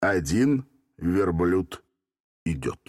Один верблюд идет.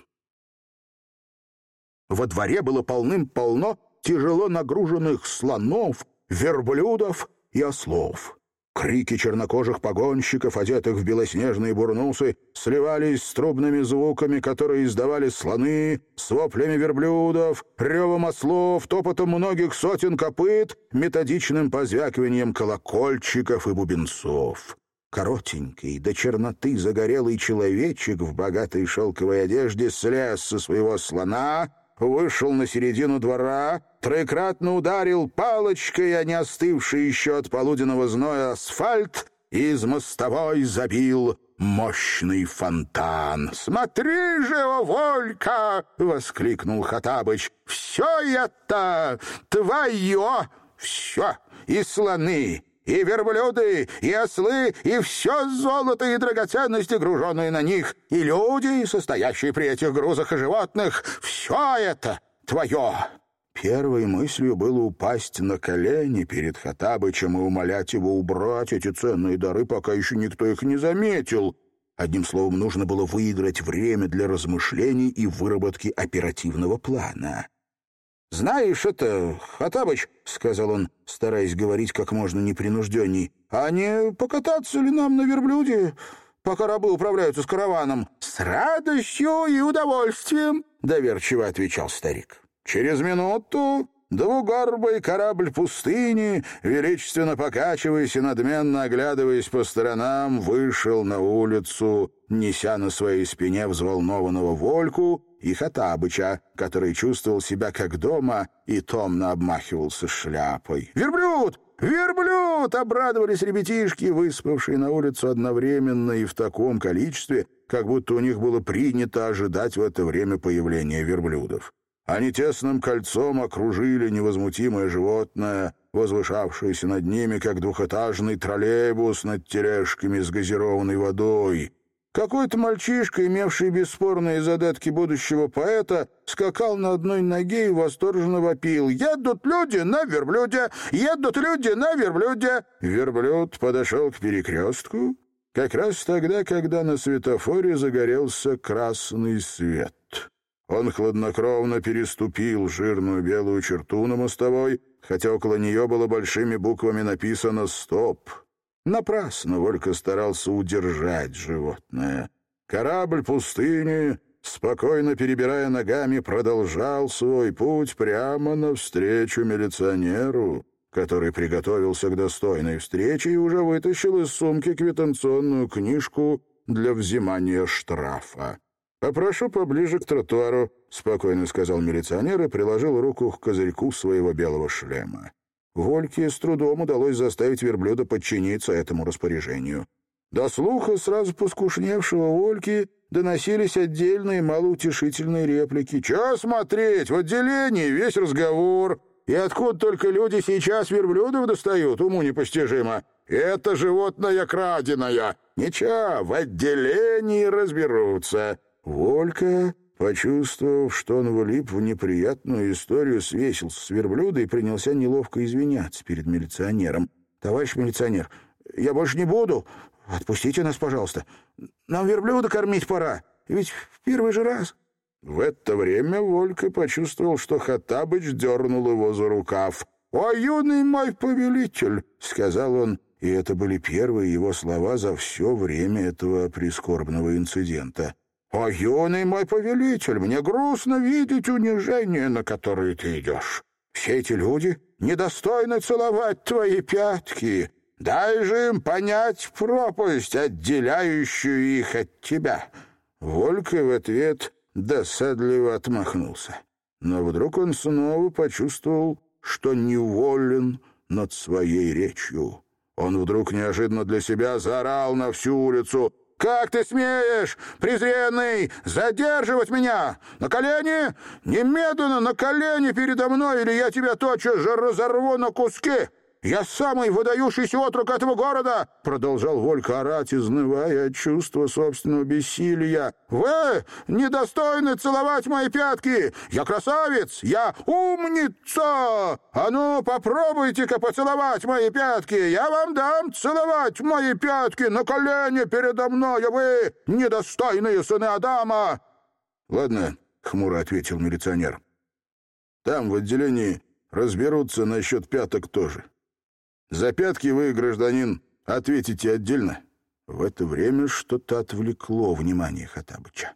Во дворе было полным-полно тяжело нагруженных слонов, верблюдов и ослов. Крики чернокожих погонщиков, одетых в белоснежные бурнусы, сливались с трубными звуками, которые издавали слоны, с воплями верблюдов, ревом ослов, топотом многих сотен копыт, методичным позвякиванием колокольчиков и бубенцов. Коротенький, до черноты загорелый человечек в богатой шелковой одежде слез со своего слона — вышел на середину двора, троекратно ударил палочкой, а не остывший еще от полуденного зноя асфальт, и из мостовой забил мощный фонтан. «Смотри же, о, Волька!» — воскликнул Хатабыч. «Все это твое! Все! И слоны, и верблюды, и ослы, и все золото и драгоценности, груженные на них, и люди, состоящие при этих грузах и животных, все это твое». Первой мыслью было упасть на колени перед Хатабычем и умолять его убрать эти ценные дары, пока еще никто их не заметил. Одним словом, нужно было выиграть время для размышлений и выработки оперативного плана. «Знаешь, это, Хатабыч, — сказал он, стараясь говорить как можно непринужденней, — а не покататься ли нам на верблюде, пока рабы управляются с караваном?» «С радостью и удовольствием!» — доверчиво отвечал старик. Через минуту Двугорбый корабль пустыни, величественно покачиваясь и надменно оглядываясь по сторонам, вышел на улицу, неся на своей спине взволнованного Вольку и Хатабыча, который чувствовал себя как дома и томно обмахивался шляпой. «Верблюд! Верблюд!» — обрадовались ребятишки, выспавшие на улицу одновременно и в таком количестве, как будто у них было принято ожидать в это время появления верблюдов. Они тесным кольцом окружили невозмутимое животное, возвышавшееся над ними, как двухэтажный троллейбус над тележками с газированной водой. Какой-то мальчишка, имевший бесспорные задатки будущего поэта, скакал на одной ноге и восторженно вопил. «Едут люди на верблюде! Едут люди на верблюде!» Верблюд подошел к перекрестку как раз тогда, когда на светофоре загорелся красный свет. Он хладнокровно переступил жирную белую черту на мостовой, хотя около нее было большими буквами написано «Стоп». Напрасно Волька старался удержать животное. Корабль пустыни, спокойно перебирая ногами, продолжал свой путь прямо навстречу милиционеру, который приготовился к достойной встрече и уже вытащил из сумки квитанционную книжку для взимания штрафа. «Попрошу поближе к тротуару», — спокойно сказал милиционер и приложил руку к козырьку своего белого шлема. Вольке с трудом удалось заставить верблюда подчиниться этому распоряжению. До слуха сразу поскушневшего Вольки доносились отдельные малоутешительные реплики. «Чё смотреть? В отделении весь разговор. И откуда только люди сейчас верблюдов достают, уму непостижимо. Это животное краденое. Ничего, в отделении разберутся». Волька, почувствовав, что он влип в неприятную историю, свесился с верблюда и принялся неловко извиняться перед милиционером. «Товарищ милиционер, я больше не буду. Отпустите нас, пожалуйста. Нам верблюда кормить пора. Ведь в первый же раз». В это время Волька почувствовал, что Хатабыч дернул его за рукав. «О, юный мой повелитель!» — сказал он, и это были первые его слова за все время этого прискорбного инцидента. «О, юный мой повелитель, мне грустно видеть унижение, на которое ты идешь. Все эти люди недостойны целовать твои пятки. Дай же им понять пропасть, отделяющую их от тебя». Волька в ответ досадливо отмахнулся. Но вдруг он снова почувствовал, что неволен над своей речью. Он вдруг неожиданно для себя заорал на всю улицу «Как ты смеешь, презренный, задерживать меня? На колени? Немедленно на колени передо мной, или я тебя тотчас же разорву на куски!» Я самый выдающийся отрок этого города!» Продолжал Волька орать, изнывая от чувства собственного бессилия. «Вы недостойны целовать мои пятки! Я красавец! Я умница! А ну, попробуйте-ка поцеловать мои пятки! Я вам дам целовать мои пятки на колени передо мной, а вы недостойные сыны Адама!» «Ладно», — хмуро ответил милиционер. «Там, в отделении, разберутся насчет пяток тоже. За пятки вы, гражданин, ответите отдельно». В это время что-то отвлекло внимание Хатабыча.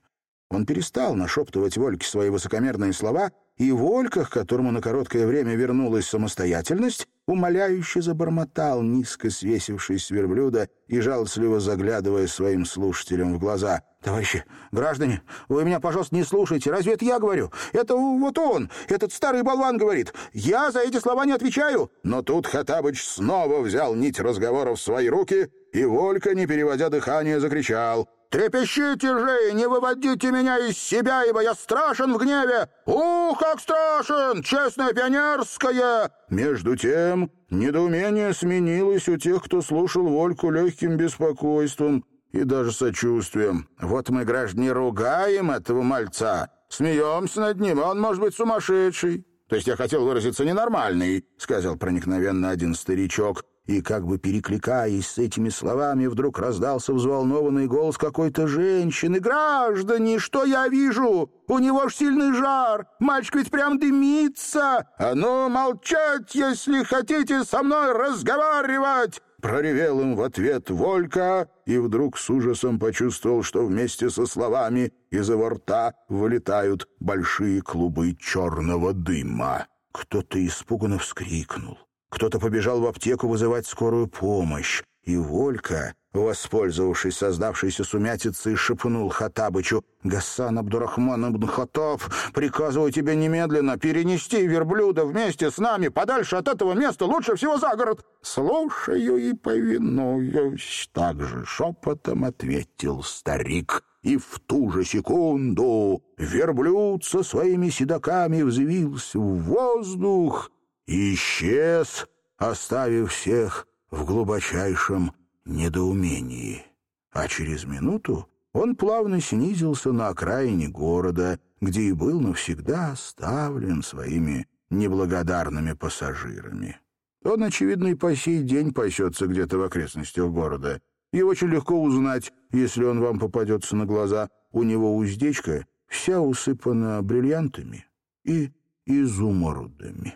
Он перестал нашептывать Вольке свои высокомерные слова, и Волька, к которому на короткое время вернулась самостоятельность, умоляюще забормотал, низко свесившись верблюда и жалостливо заглядывая своим слушателям в глаза. «Товарищи, граждане, вы меня, пожалуйста, не слушайте. Разве это я говорю? Это вот он, этот старый болван говорит. Я за эти слова не отвечаю». Но тут Хатабыч снова взял нить разговора в свои руки, и Волька, не переводя дыхание, закричал. «Трепещите же, не выводите меня из себя, ибо я страшен в гневе! Ух, как страшен! Честное пионерское!» Между тем, недоумение сменилось у тех, кто слушал Вольку легким беспокойством и даже сочувствием. «Вот мы, граждане, ругаем этого мальца, смеемся над ним, он может быть сумасшедший». «То есть я хотел выразиться ненормальный», — сказал проникновенно один старичок. И как бы перекликаясь с этими словами, вдруг раздался взволнованный голос какой-то женщины. «Граждане, что я вижу? У него ж сильный жар! Мальчик ведь прям дымится! А ну, молчать, если хотите со мной разговаривать!» Проревел им в ответ Волька и вдруг с ужасом почувствовал, что вместе со словами из его рта вылетают большие клубы черного дыма. Кто-то испуганно вскрикнул. Кто-то побежал в аптеку вызывать скорую помощь. И Волька, воспользовавшись создавшейся сумятицей, шепнул Хатабычу. «Гасан Абдурахман Абн Хатаб, приказываю тебе немедленно перенести верблюда вместе с нами подальше от этого места, лучше всего за город». «Слушаю и повинуюсь», — также шепотом ответил старик. И в ту же секунду верблюд со своими седоками взвился в воздух, и исчез, оставив всех в глубочайшем недоумении. А через минуту он плавно снизился на окраине города, где и был навсегда оставлен своими неблагодарными пассажирами. Он, очевидно, и по сей день пасется где-то в окрестностях города. И очень легко узнать, если он вам попадется на глаза. У него уздечка вся усыпана бриллиантами и изумрудами.